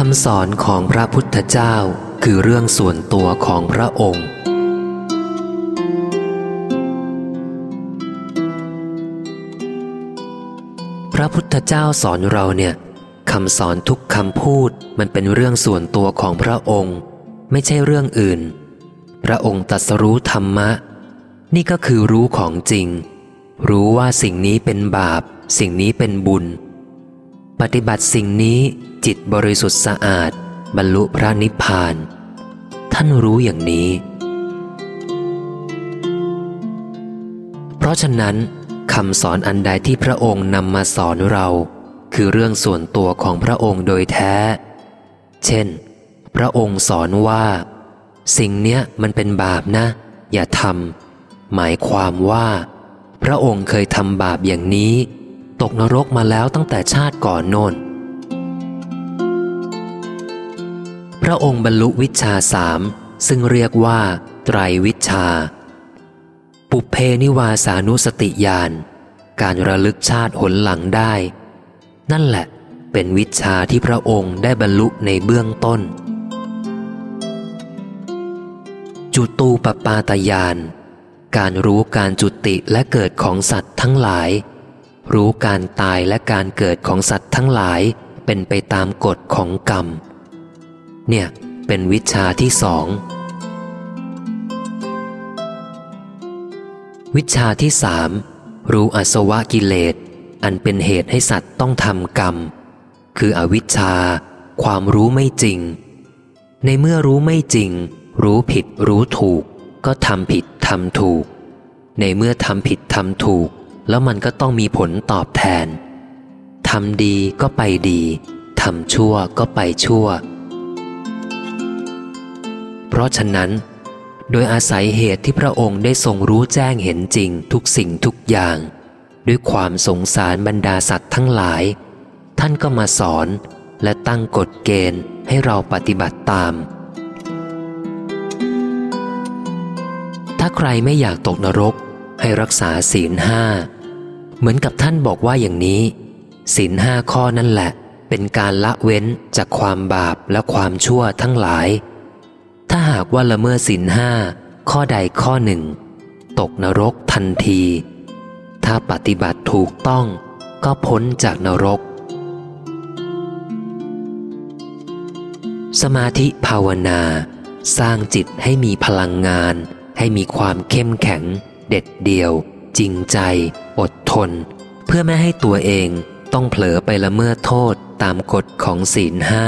คำสอนของพระพุทธเจ้าคือเรื่องส่วนตัวของพระองค์ พระพุทธเจ้าสอนเราเนี่ยคำสอนทุกคำพูดมันเป็นเรื่องส่วนตัวของพระองค์ ไม่ใช่เรื่องอื่น พระองค์ตรัสรู้ธรรมะ นี่ก็คือรู้ของจริง รู้ว่าสิ่งนี้เป็นบาป สิ่งนี้เป็นบุญ ปฏิบัติสิ่งนี้ จิตบริสุทธิ์สะอาด บรรลุพระนิพพาน ท่านรู้อย่างนี้ เพราะฉะนั้นคำสอนอันใดที่พระองค์นำมาสอนเรา คือเรื่องส่วนตัวของพระองค์โดยแท้ เช่น พระองค์สอนว่า สิ่งเนี้ยมันเป็นบาปนะ อย่าทำหมายความว่า พระองค์เคยทำบาปอย่างนี้ ตกนรกมาแล้วตั้งแต่ชาติก่อนโน่น ระองค์บรรลุวิชาสามซึ่งเรียกว่า ไตรวิชา ปุเพนิวาสานุสติญาณการระลึกชาติหนหลังได้ นั่นแหละเป็นวิชาที่พระองค์ได้บรรลุในเบื้องต้น จุตูปปาตยานการรู้การจุติและเกิดของสัตว์ทั้งหลาย รู้การตายและการเกิดของสัตว์ทั้งหลายเป็นไปตามกฎของกรรม เนี่ยเป็นวิชาที่สอง วิชาที่สามรู้อสวะกิเลส อันเป็นเหตุให้สัตว์ต้องทำกรรม คืออวิชชา ความรู้ไม่จริง ในเมื่อรู้ไม่จริง รู้ผิดรู้ถูก ก็ทำผิดทำถูก ในเมื่อทำผิดทำถูก แล้วมันก็ต้องมีผลตอบแทนทำดีก็ไปดีทำชั่วก็ไปชั่ว เพราะฉะนั้น โดยอาศัยเหตุที่พระองค์ได้ทรงรู้แจ้งเห็นจริงทุกสิ่งทุกอย่าง ด้วยความสงสารบรรดาสัตว์ทั้งหลาย ท่านก็มาสอนและตั้งกฎเกณฑ์ให้เราปฏิบัติตาม ถ้าใครไม่อยากตกนรกให้รักษาศีลห้าเหมือนกับท่านบอกว่าอย่างนี้ศีลห้าข้อนั่นแหละ เป็นการละเว้นจากความบาปและความชั่วทั้งหลาย หากว่าละเมิดศีลห้าข้อใดข้อหนึ่ง ตกนรกทันที ถ้าปฏิบัติถูกต้องก็พ้นจากนรก สมาธิภาวนา สร้างจิตให้มีพลังงาน ให้มีความเข้มแข็ง เด็ดเดี่ยว จริงใจ อดทน เพื่อไม่ให้ตัวเองต้องเผลอไปละเมิดโทษตามกฎของศีลห้า